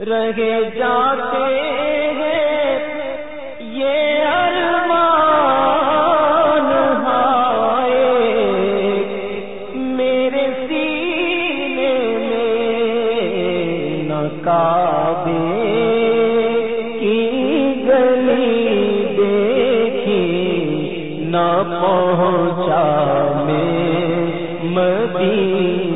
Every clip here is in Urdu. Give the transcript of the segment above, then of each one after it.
رہے جاتے ہیں یہ ارمان ہائے میرے سینے میں نقابے کی گلی دیکھی نہ پہنچا میں مدینے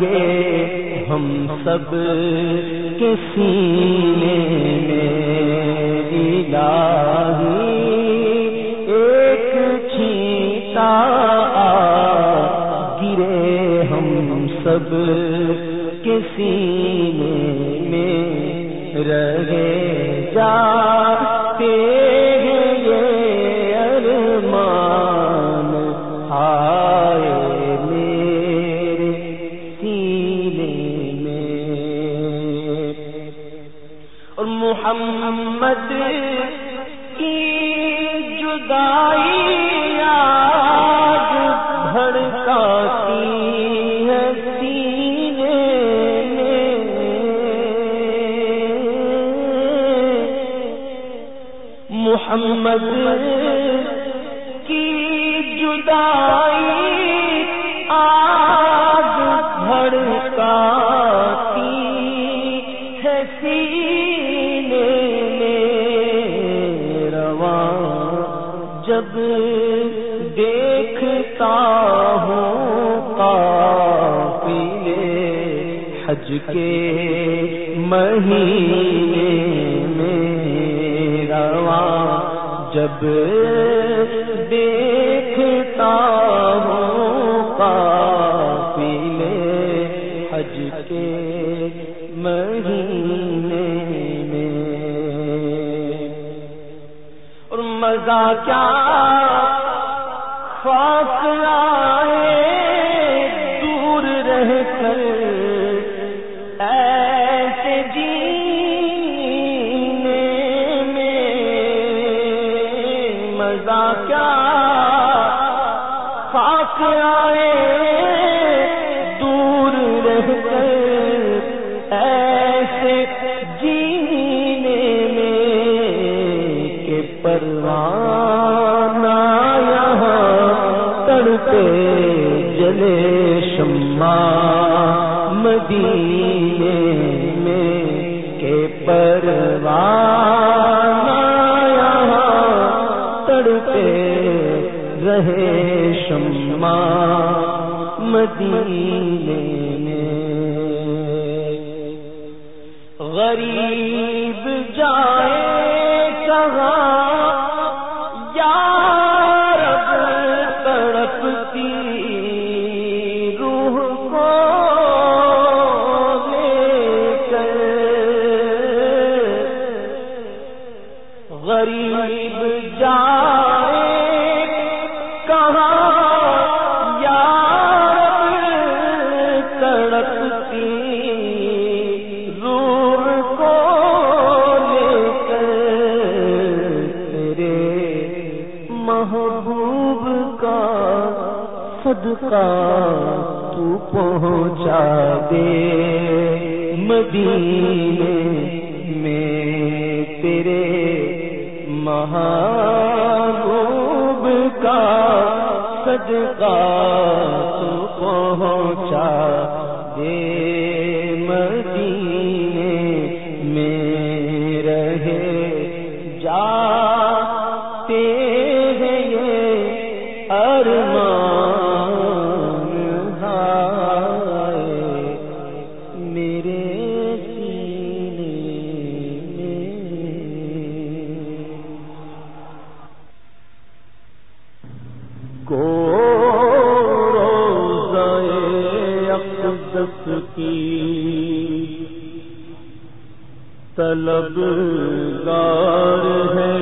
لگے۔ ہم سب کے سینے میں الہی ایک چھیتا گرے۔ ہم سب کے سینے میں رہے جاتے محمد کی جدائی آج بھڑکاتی ہے سینے محمد جب دیکھتا ہوں قافلے حج کے مہینے میں رواں جب دیکھتا ہوں قافلے حج کے مہینے مزہ کیا خوف آئے دور رہ کر؟ ایسے جینے میں مزہ کیا؟ خوف آئے دور رہ کر؟ ایسے جینے پروانہ یہاں تڑپے جلے شما مدینے میں کے پروانہ یہاں تڑپے رہے شما مدینے میں۔ غریب جائے محبوب کا صدقہ تو پہنچا دے۔ مدینے میں تیرے محبوب کا صدقہ ارمان ہائے میرے سینے میں۔ گو روزائے اقدس کی طلب گار ہے